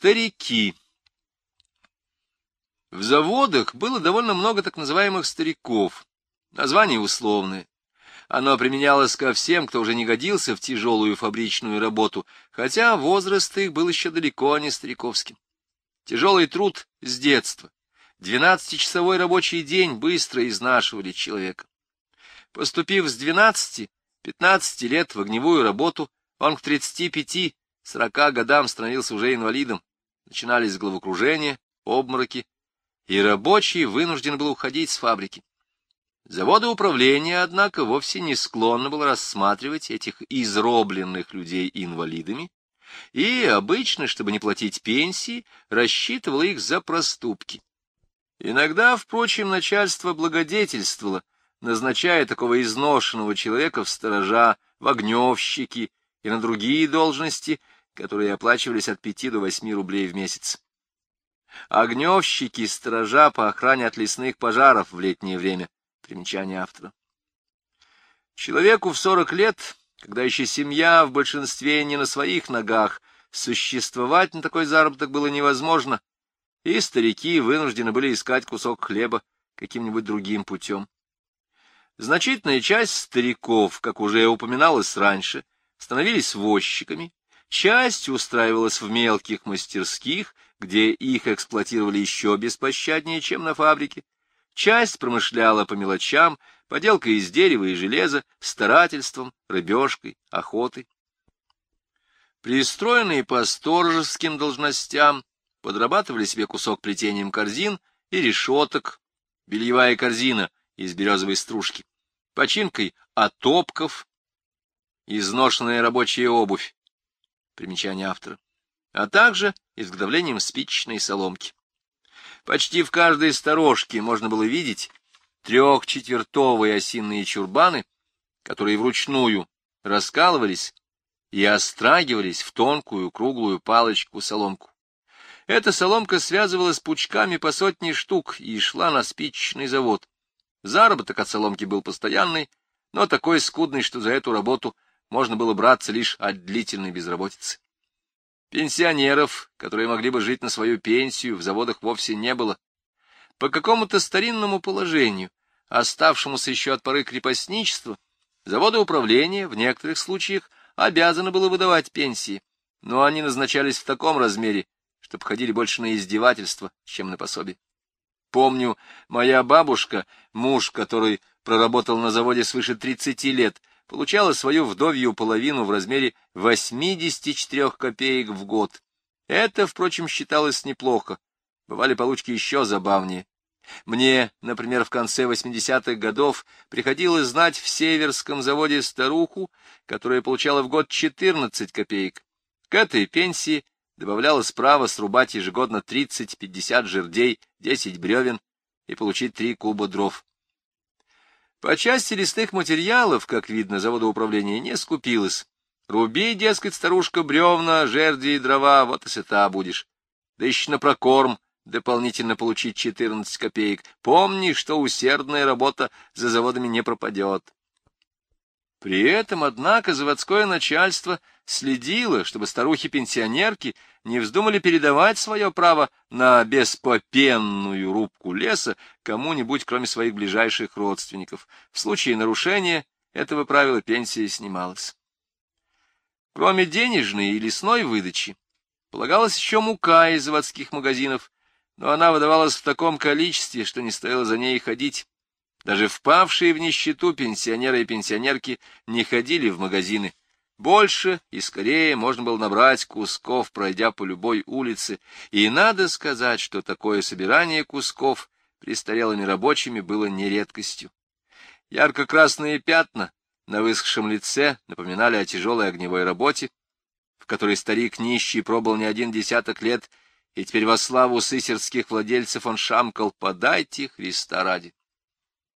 Старики. В заводах было довольно много так называемых стариков. Название условное. Оно применялось ко всем, кто уже не годился в тяжелую фабричную работу, хотя возраст их был еще далеко не стариковским. Тяжелый труд с детства, двенадцатичасовой рабочий день быстро изнашивали человека. Поступив с двенадцати, пятнадцати лет в огневую работу, он к тридцати пяти сорока годам становился уже инвалидом, начинались головокружения, обмороки, и рабочий вынужден был уходить с фабрики. Заводы управления, однако, вовсе не склонны было рассматривать этих изробленных людей инвалидами, и обычно, чтобы не платить пенсии, рассчитывало их за проступки. Иногда, впрочем, начальство благодетельствовало, назначая такого изношенного человека в сторожа, в огневщики и на другие должности, которые оплачивались от пяти до восьми рублей в месяц. Огневщики — сторожа по охране от лесных пожаров в летнее время. Примечание автора. Человеку в сорок лет, когда еще семья в большинстве не на своих ногах, существовать на такой заработок было невозможно, и старики вынуждены были искать кусок хлеба каким-нибудь другим путем. Значительная часть стариков, как уже упоминалось раньше, становились возчиками, Часть устраивалась в мелких мастерских, где их эксплуатировали еще беспощаднее, чем на фабрике. Часть промышляла по мелочам, поделкой из дерева и железа, старательством, рыбешкой, охотой. Пристроенные по сторожеским должностям подрабатывали себе кусок плетением корзин и решеток, бельевая корзина из березовой стружки, починкой отопков, изношенная рабочая обувь, примечание автора, а также изготовлением спичечной соломки. Почти в каждой сторожке можно было видеть трехчетвертовые осиные чурбаны, которые вручную раскалывались и острагивались в тонкую круглую палочку-соломку. Эта соломка связывалась пучками по сотне штук и шла на спичечный завод. Заработок от соломки был постоянный, но такой скудный, что за эту работу можно было браться лишь от длительной безработицы. Пенсионеров, которые могли бы жить на свою пенсию, в заводах вовсе не было. По какому-то старинному положению, оставшемуся еще от поры крепостничества, заводы управления в некоторых случаях обязаны было выдавать пенсии, но они назначались в таком размере, что походили больше на издевательство, чем на пособие. Помню, моя бабушка, муж, который проработал на заводе свыше тридцати лет, получала свою вдовью половину в размере 84 копеек в год. Это, впрочем, считалось неплохо. Бывали получки еще забавнее. Мне, например, в конце 80-х годов приходилось знать в Северском заводе старуху, которая получала в год 14 копеек. К этой пенсии добавлялось право срубать ежегодно 30-50 жердей, 10 бревен и получить 3 куба дров. По части лесных материалов, как видно, заводоуправление не скупилось. Руби, дескать, старушка, бревна, жерди и дрова, вот и сыта будешь. Да еще на прокорм дополнительно получить четырнадцать копеек. Помни, что усердная работа за заводами не пропадет. При этом, однако, заводское начальство следило, чтобы старухи-пенсионерки не вздумали передавать свое право на беспопенную рубку леса кому-нибудь, кроме своих ближайших родственников. В случае нарушения этого правила пенсия снималась. Кроме денежной и лесной выдачи, полагалась еще мука из заводских магазинов, но она выдавалась в таком количестве, что не стоило за ней ходить. Даже впавшие в нищету пенсионеры и пенсионерки не ходили в магазины. Больше и скорее можно было набрать кусков, пройдя по любой улице, и надо сказать, что такое собирание кусков престарелыми рабочими было не редкостью. Ярко-красные пятна на высохшем лице напоминали о тяжелой огневой работе, в которой старик нищий пробыл не один десяток лет, и теперь во славу сысерских владельцев он шамкал «Подайте Христа ради».